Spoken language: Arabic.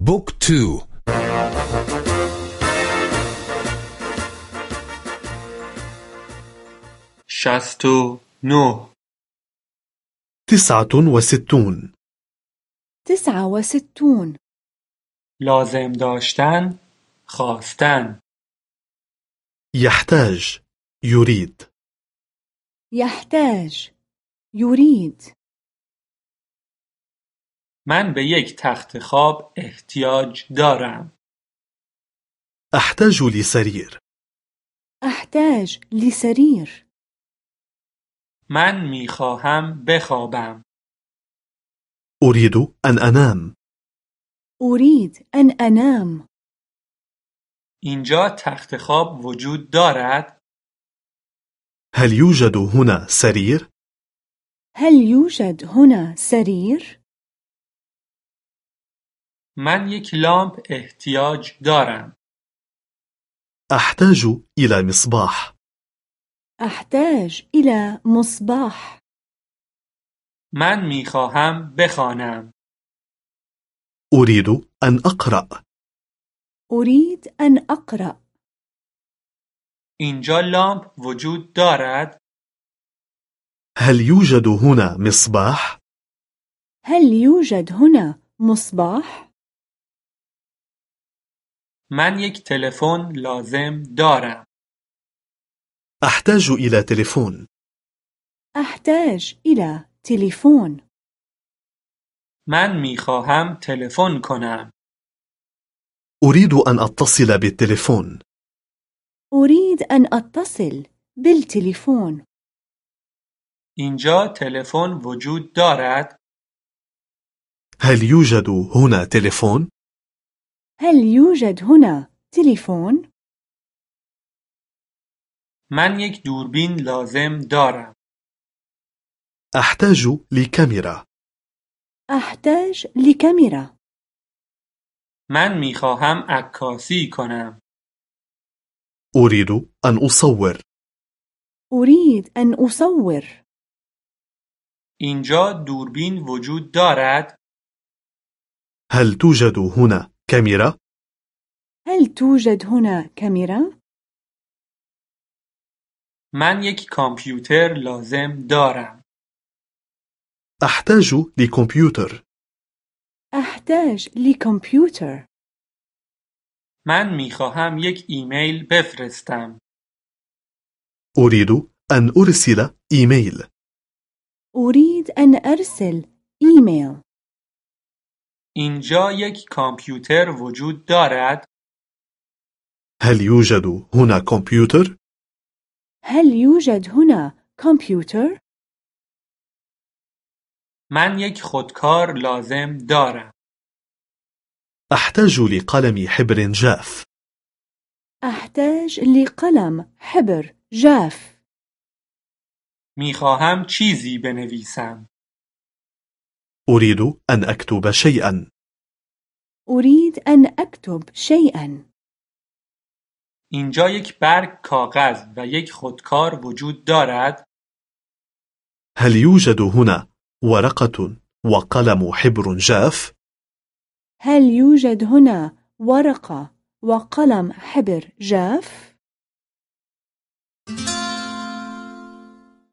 book two. شصت و نه. تسعة وستون. تسعة وستون. لازم داشتن خواستن. يحتاج يريد. يحتاج يريد. من به یک تخت خواب احتیاج دارم. أحتاج لسرير أحتاج لسرير من می خواهم بخوابم. أريد أن أنام أريد أن أنام اینجا تخت خواب وجود دارد؟ هل يوجد هنا سرير؟ هل يوجد هنا سرير؟ من یک لامپ احتیاج دارم. أحتاج إلى مصباح أحتاج إلى مصباح من می خواهم بخوانم. أريد أن أقرأ أريد أن أقرأ اینجا لامپ وجود دارد؟ هل يوجد هنا مصباح؟ هل يوجد هنا مصباح؟ من یک تلفن لازم دارم. أحتاج إلى تليفون أحتاج إلى تليفون من می خواهم تلفن کنم. أريد أن أتصل بالتليفون أريد أن أتصل بالتليفون اینجا تلفن وجود دارد؟ هل يوجد هنا تليفون؟ هل يوجد هنا تليفون؟ من یک دوربین لازم دارم. أحتاج لكاميرا أحتاج لكاميرا من می خواهم عکاسی کنم. أريد أن أصور أريد أن أصور اینجا دوربین وجود دارد؟ هل توجد هنا كاميرا؟ هل توجد هنا كاميرا؟ من یک کامپیوتر لازم دارم. أحتاج لكمبيوتر أحتاج لكمبيوتر من می خواهم یک ایمیل بفرستم. أريد أن أرسل إيميل أريد أن أرسل إيميل اینجا یک کامپیوتر وجود دارد؟ هل يوجد هنا كمبيوتر؟ هل يوجد هنا كمبيوتر؟ من یک خودکار لازم دارم. أحتاج لقلم حبر جاف أحتاج لقلم حبر جاف می خواهم چیزی بنویسم. أريد أن أكتب شيئا أريد أن أكتب شيئا اینجا یک برگ کاغذ و یک خودکار وجود دارد؟ هل يوجد هنا ورقة وقلم حبر جاف؟ هل يوجد هنا ورقة وقلم حبر جاف؟